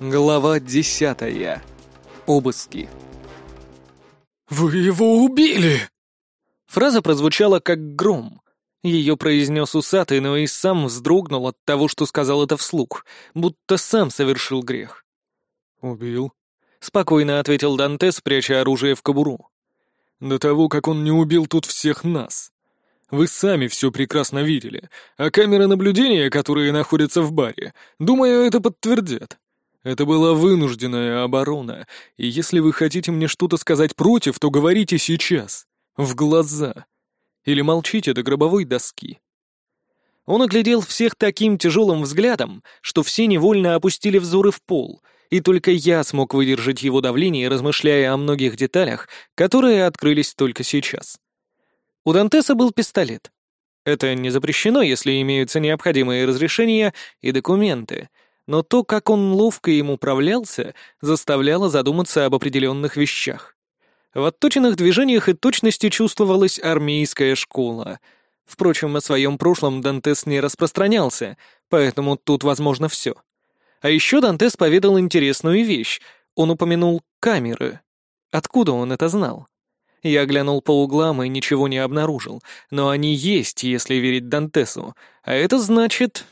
Глава десятая. Обыски. «Вы его убили!» Фраза прозвучала как гром. Ее произнес усатый, но и сам вздрогнул от того, что сказал это вслух, будто сам совершил грех. «Убил», — спокойно ответил Дантес, пряча оружие в кобуру. «До того, как он не убил тут всех нас. Вы сами все прекрасно видели, а камеры наблюдения, которые находятся в баре, думаю, это подтвердят. Это была вынужденная оборона, и если вы хотите мне что-то сказать против, то говорите сейчас, в глаза. Или молчите до гробовой доски. Он оглядел всех таким тяжелым взглядом, что все невольно опустили взоры в пол, и только я смог выдержать его давление, размышляя о многих деталях, которые открылись только сейчас. У Дантеса был пистолет. Это не запрещено, если имеются необходимые разрешения и документы — но то, как он ловко им управлялся, заставляло задуматься об определенных вещах. В отточенных движениях и точности чувствовалась армейская школа. Впрочем, о своем прошлом Дантес не распространялся, поэтому тут возможно все. А еще Дантес поведал интересную вещь. Он упомянул камеры. Откуда он это знал? Я глянул по углам и ничего не обнаружил, но они есть, если верить Дантесу, а это значит,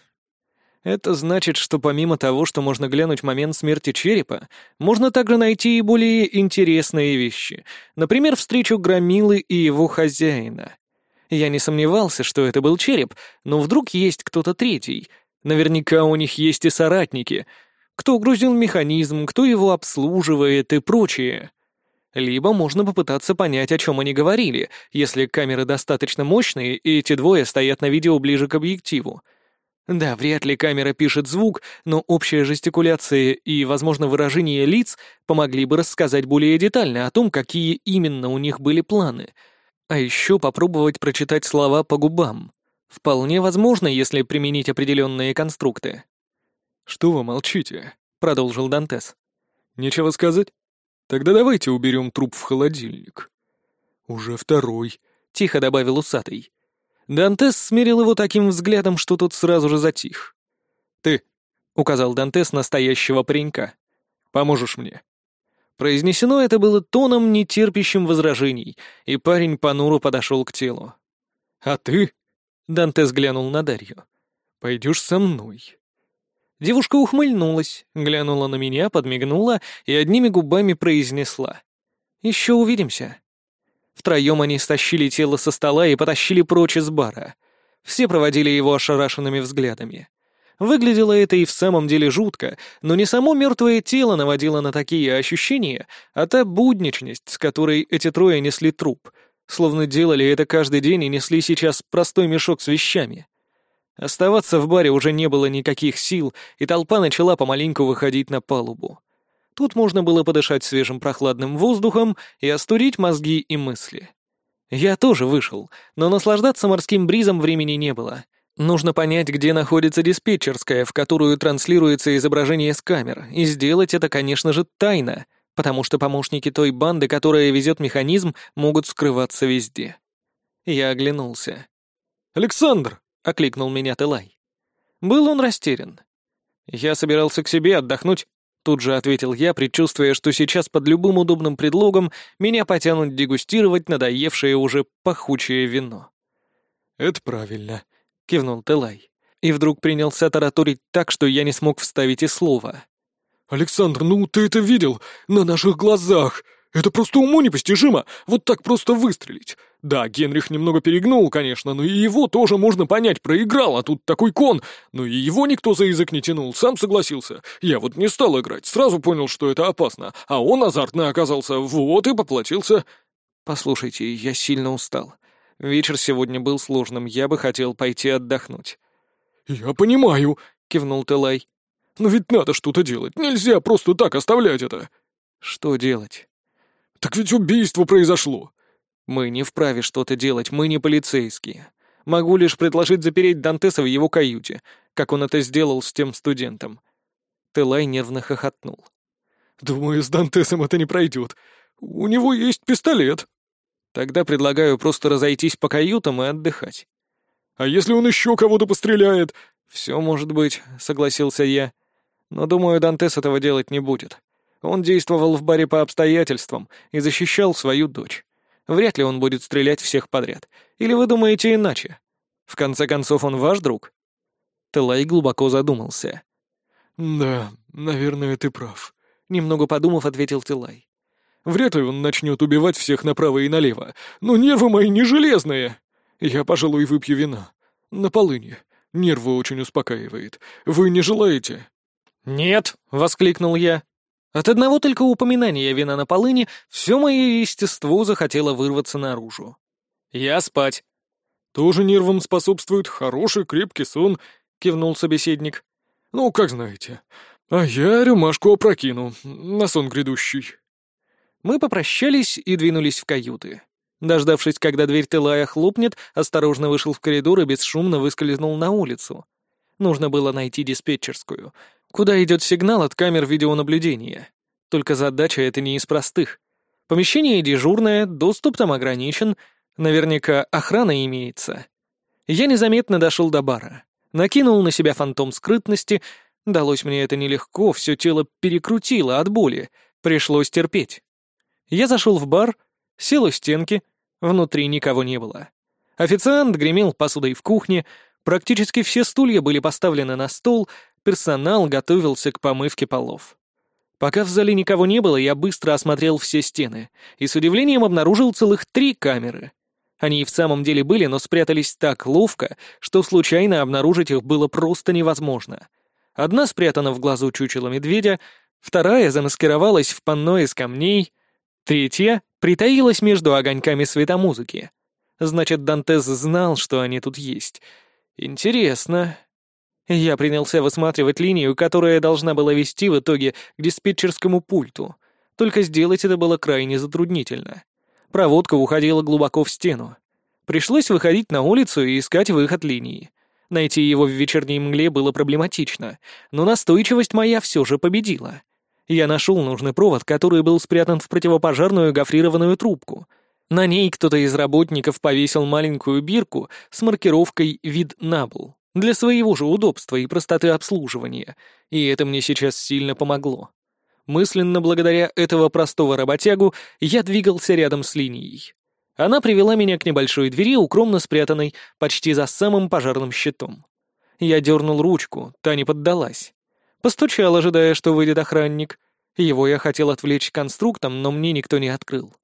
это значит, что помимо того, что можно глянуть момент смерти черепа, можно также найти и более интересные вещи, например, встречу Громилы и его хозяина. Я не сомневался, что это был череп, но вдруг есть кто-то третий. Наверняка у них есть и соратники. Кто грузил механизм, кто его обслуживает и прочее. Либо можно попытаться понять, о чем они говорили, если камеры достаточно мощные, и эти двое стоят на видео ближе к объективу. Да, вряд ли камера пишет звук, но общая жестикуляция и, возможно, выражение лиц помогли бы рассказать более детально о том, какие именно у них были планы. А еще попробовать прочитать слова по губам. Вполне возможно, если применить определенные конструкты. «Что вы молчите?» — продолжил Дантес. «Нечего сказать? Тогда давайте уберем труп в холодильник». «Уже второй», — тихо добавил усатый. Дантес смерил его таким взглядом, что тот сразу же затих. «Ты», — указал Дантес настоящего паренька, — «поможешь мне». Произнесено это было тоном, нетерпящим возражений, и парень понуро подошел к телу. «А ты?» — Дантес глянул на Дарью. «Пойдешь со мной». Девушка ухмыльнулась, глянула на меня, подмигнула и одними губами произнесла. «Еще увидимся». Втроем они стащили тело со стола и потащили прочь из бара. Все проводили его ошарашенными взглядами. Выглядело это и в самом деле жутко, но не само мертвое тело наводило на такие ощущения, а та будничность, с которой эти трое несли труп, словно делали это каждый день и несли сейчас простой мешок с вещами. Оставаться в баре уже не было никаких сил, и толпа начала помаленьку выходить на палубу. Тут можно было подышать свежим прохладным воздухом и остудить мозги и мысли. Я тоже вышел, но наслаждаться морским бризом времени не было. Нужно понять, где находится диспетчерская, в которую транслируется изображение с камер, и сделать это, конечно же, тайно, потому что помощники той банды, которая везет механизм, могут скрываться везде. Я оглянулся. «Александр!» — окликнул меня Телай. Был он растерян. Я собирался к себе отдохнуть, Тут же ответил я, предчувствуя, что сейчас под любым удобным предлогом меня потянут дегустировать надоевшее уже пахучее вино. «Это правильно», — кивнул Телай. И вдруг принялся тараторить так, что я не смог вставить и слова. «Александр, ну ты это видел? На наших глазах! Это просто уму непостижимо! Вот так просто выстрелить! Да, Генрих немного перегнул, конечно, но и его тоже можно понять, проиграл, а тут такой кон. Но и его никто за язык не тянул, сам согласился. Я вот не стал играть, сразу понял, что это опасно. А он азартно оказался, вот и поплатился. Послушайте, я сильно устал. Вечер сегодня был сложным, я бы хотел пойти отдохнуть. «Я понимаю», — кивнул Телай. «Но ведь надо что-то делать, нельзя просто так оставлять это». «Что делать?» «Так ведь убийство произошло. Мы не вправе что-то делать, мы не полицейские. Могу лишь предложить запереть Дантеса в его каюте, как он это сделал с тем студентом». Телай нервно хохотнул. «Думаю, с Дантесом это не пройдет. У него есть пистолет». «Тогда предлагаю просто разойтись по каютам и отдыхать». «А если он еще кого-то постреляет?» «Все может быть», — согласился я. Но, думаю, Дантес этого делать не будет. Он действовал в баре по обстоятельствам и защищал свою дочь. Вряд ли он будет стрелять всех подряд. Или вы думаете иначе? В конце концов, он ваш друг?» Телай глубоко задумался. «Да, наверное, ты прав», — немного подумав, ответил Телай. «Вряд ли он начнет убивать всех направо и налево, но нервы мои не железные. Я, пожалуй, выпью вина. На полыни. Нервы очень успокаивает. Вы не желаете?» «Нет!» — воскликнул я. От одного только упоминания вина на полыни все мое естество захотело вырваться наружу. «Я спать». «Тоже нервам способствует хороший крепкий сон», — кивнул собеседник. «Ну, как знаете. А я рюмашку опрокину на сон грядущий». Мы попрощались и двинулись в каюты. Дождавшись, когда дверь Тылая хлопнет, осторожно вышел в коридор и бесшумно выскользнул на улицу. Нужно было найти диспетчерскую — Куда идет сигнал от камер видеонаблюдения? Только задача это не из простых. Помещение дежурное, доступ там ограничен, наверняка охрана имеется. Я незаметно дошел до бара, накинул на себя фантом скрытности, далось мне это нелегко, все тело перекрутило от боли, пришлось терпеть. Я зашел в бар, сел у стенки, внутри никого не было. Официант гремел посудой в кухне, практически все стулья были поставлены на стол, персонал готовился к помывке полов. Пока в зале никого не было, я быстро осмотрел все стены и с удивлением обнаружил целых три камеры. Они и в самом деле были, но спрятались так ловко, что случайно обнаружить их было просто невозможно. Одна спрятана в глазу чучела медведя, вторая замаскировалась в панно из камней, третья притаилась между огоньками светомузыки. Значит, Дантес знал, что они тут есть. Интересно. Я принялся высматривать линию, которая должна была вести в итоге к диспетчерскому пульту. Только сделать это было крайне затруднительно. Проводка уходила глубоко в стену. Пришлось выходить на улицу и искать выход линии. Найти его в вечерней мгле было проблематично, но настойчивость моя все же победила. Я нашел нужный провод, который был спрятан в противопожарную гофрированную трубку. На ней кто-то из работников повесил маленькую бирку с маркировкой «Вид набл» для своего же удобства и простоты обслуживания, и это мне сейчас сильно помогло. Мысленно благодаря этого простого работягу я двигался рядом с линией. Она привела меня к небольшой двери, укромно спрятанной почти за самым пожарным щитом. Я дернул ручку, та не поддалась. Постучал, ожидая, что выйдет охранник. Его я хотел отвлечь конструктом, но мне никто не открыл.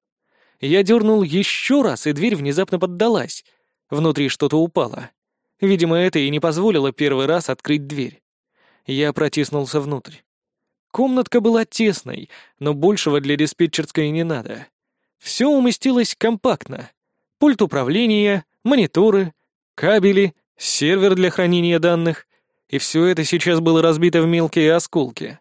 Я дернул еще раз, и дверь внезапно поддалась. Внутри что-то упало. Видимо, это и не позволило первый раз открыть дверь. Я протиснулся внутрь. Комнатка была тесной, но большего для диспетчерской не надо. Все уместилось компактно. Пульт управления, мониторы, кабели, сервер для хранения данных. И все это сейчас было разбито в мелкие осколки.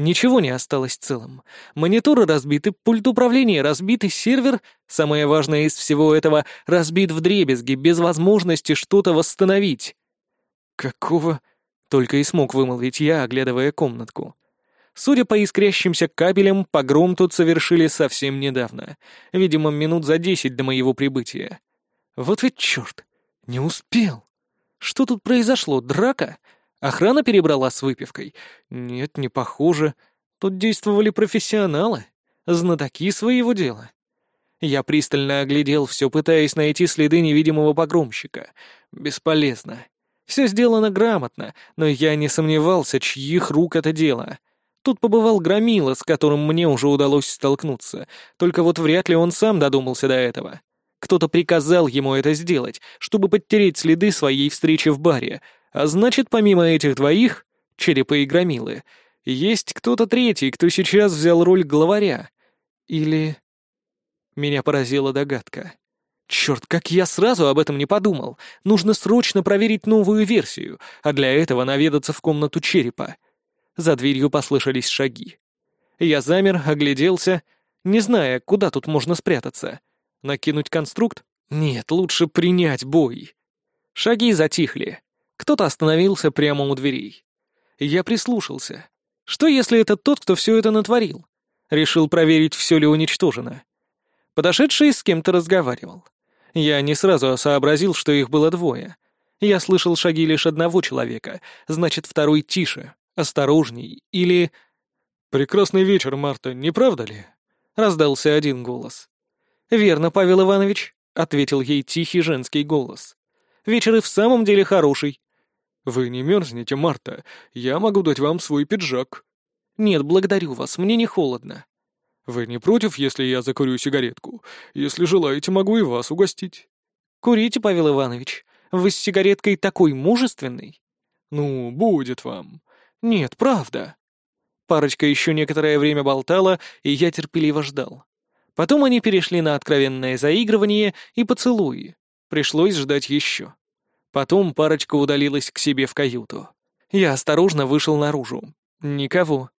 Ничего не осталось целым. Мониторы разбиты, пульт управления разбит, и сервер, самое важное из всего этого, разбит вдребезги, без возможности что-то восстановить. «Какого?» — только и смог вымолвить я, оглядывая комнатку. Судя по искрящимся кабелям, погром тут совершили совсем недавно. Видимо, минут за десять до моего прибытия. Вот ведь черт! Не успел! Что тут произошло? Драка? Охрана перебрала с выпивкой? Нет, не похоже. Тут действовали профессионалы, знатоки своего дела. Я пристально оглядел все, пытаясь найти следы невидимого погромщика. Бесполезно. Все сделано грамотно, но я не сомневался, чьих рук это дело. Тут побывал Громила, с которым мне уже удалось столкнуться, только вот вряд ли он сам додумался до этого. Кто-то приказал ему это сделать, чтобы подтереть следы своей встречи в баре, а значит, помимо этих двоих, черепа и громилы, есть кто-то третий, кто сейчас взял роль главаря. Или... Меня поразила догадка. Черт, как я сразу об этом не подумал. Нужно срочно проверить новую версию, а для этого наведаться в комнату черепа. За дверью послышались шаги. Я замер, огляделся, не зная, куда тут можно спрятаться. Накинуть конструкт? Нет, лучше принять бой. Шаги затихли. Кто-то остановился прямо у дверей. Я прислушался. Что, если это тот, кто все это натворил? Решил проверить, все ли уничтожено. Подошедший с кем-то разговаривал. Я не сразу сообразил, что их было двое. Я слышал шаги лишь одного человека, значит, второй тише, осторожней или... «Прекрасный вечер, Марта, не правда ли?» — раздался один голос. «Верно, Павел Иванович», — ответил ей тихий женский голос. «Вечер и в самом деле хороший». «Вы не мерзнете, Марта? Я могу дать вам свой пиджак». «Нет, благодарю вас, мне не холодно». «Вы не против, если я закурю сигаретку? Если желаете, могу и вас угостить». «Курите, Павел Иванович. Вы с сигареткой такой мужественный». «Ну, будет вам». «Нет, правда». Парочка еще некоторое время болтала, и я терпеливо ждал. Потом они перешли на откровенное заигрывание и поцелуи. Пришлось ждать еще. Потом парочка удалилась к себе в каюту. Я осторожно вышел наружу. Никого.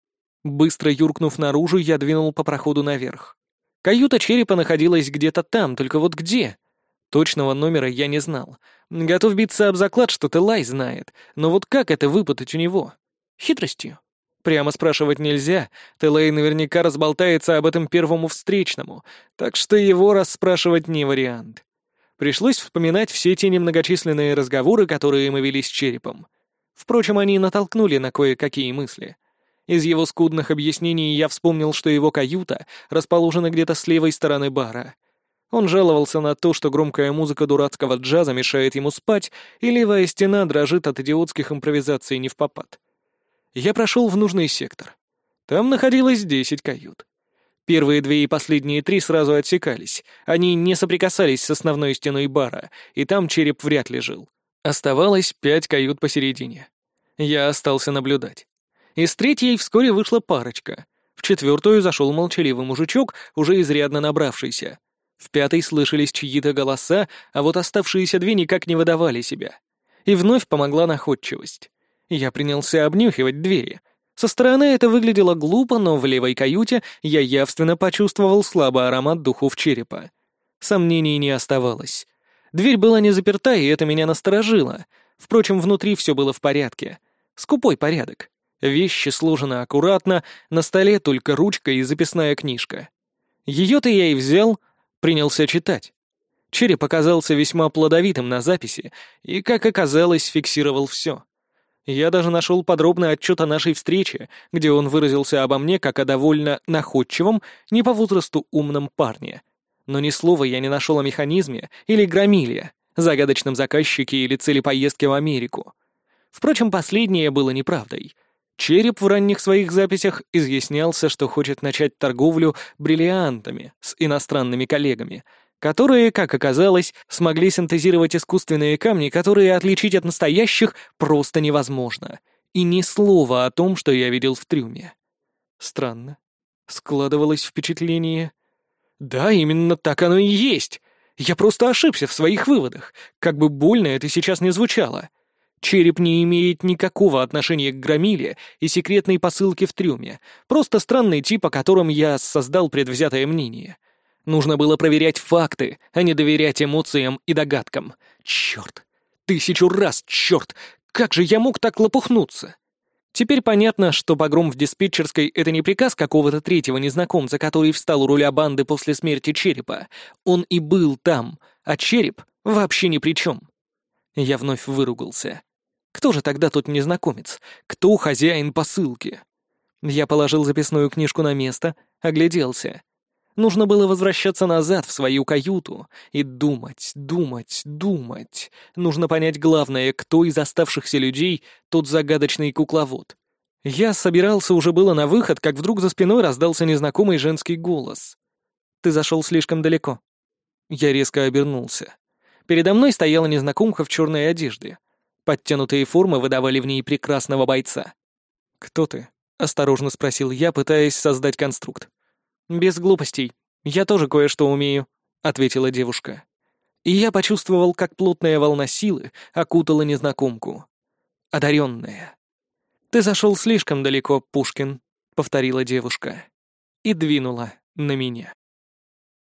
Быстро юркнув наружу, я двинул по проходу наверх. Каюта черепа находилась где-то там, только вот где? Точного номера я не знал. Готов биться об заклад, что Телай знает, но вот как это выпутать у него? Хитростью. Прямо спрашивать нельзя, Телей наверняка разболтается об этом первому встречному, так что его расспрашивать не вариант. Пришлось вспоминать все те немногочисленные разговоры, которые мы вели с черепом. Впрочем, они натолкнули на кое-какие мысли. Из его скудных объяснений я вспомнил, что его каюта расположена где-то с левой стороны бара. Он жаловался на то, что громкая музыка дурацкого джаза мешает ему спать, и левая стена дрожит от идиотских импровизаций не в попад. Я прошел в нужный сектор. Там находилось десять кают. Первые две и последние три сразу отсекались. Они не соприкасались с основной стеной бара, и там череп вряд ли жил. Оставалось пять кают посередине. Я остался наблюдать. Из третьей вскоре вышла парочка. В четвертую зашел молчаливый мужичок, уже изрядно набравшийся. В пятой слышались чьи-то голоса, а вот оставшиеся две никак не выдавали себя. И вновь помогла находчивость. Я принялся обнюхивать двери. Со стороны это выглядело глупо, но в левой каюте я явственно почувствовал слабый аромат духов черепа. Сомнений не оставалось. Дверь была не заперта, и это меня насторожило. Впрочем, внутри все было в порядке. Скупой порядок. Вещи сложены аккуратно, на столе только ручка и записная книжка. Ее-то я и взял — принялся читать. Череп оказался весьма плодовитым на записи и, как оказалось, фиксировал все. Я даже нашел подробный отчет о нашей встрече, где он выразился обо мне как о довольно находчивом, не по возрасту умном парне. Но ни слова я не нашел о механизме или громиле, загадочном заказчике или цели поездки в Америку. Впрочем, последнее было неправдой. Череп в ранних своих записях изъяснялся, что хочет начать торговлю бриллиантами с иностранными коллегами, которые, как оказалось, смогли синтезировать искусственные камни, которые отличить от настоящих просто невозможно. И ни слова о том, что я видел в трюме. Странно. Складывалось впечатление... Да, именно так оно и есть. Я просто ошибся в своих выводах, как бы больно это сейчас не звучало. Череп не имеет никакого отношения к громиле и секретной посылке в трюме, просто странный тип, о котором я создал предвзятое мнение. Нужно было проверять факты, а не доверять эмоциям и догадкам. Черт! Тысячу раз, черт! Как же я мог так лопухнуться? Теперь понятно, что погром в диспетчерской — это не приказ какого-то третьего незнакомца, который встал у руля банды после смерти Черепа. Он и был там, а Череп вообще ни при чем. Я вновь выругался. Кто же тогда тот незнакомец? Кто хозяин посылки? Я положил записную книжку на место, огляделся. Нужно было возвращаться назад в свою каюту и думать, думать, думать. Нужно понять главное, кто из оставшихся людей тот загадочный кукловод. Я собирался уже было на выход, как вдруг за спиной раздался незнакомый женский голос. «Ты зашел слишком далеко». Я резко обернулся. Передо мной стояла незнакомка в черной одежде. Подтянутые формы выдавали в ней прекрасного бойца. «Кто ты?» — осторожно спросил я, пытаясь создать конструкт. «Без глупостей. Я тоже кое-что умею», — ответила девушка. И я почувствовал, как плотная волна силы окутала незнакомку. Одаренная. «Ты зашел слишком далеко, Пушкин», — повторила девушка. И двинула на меня.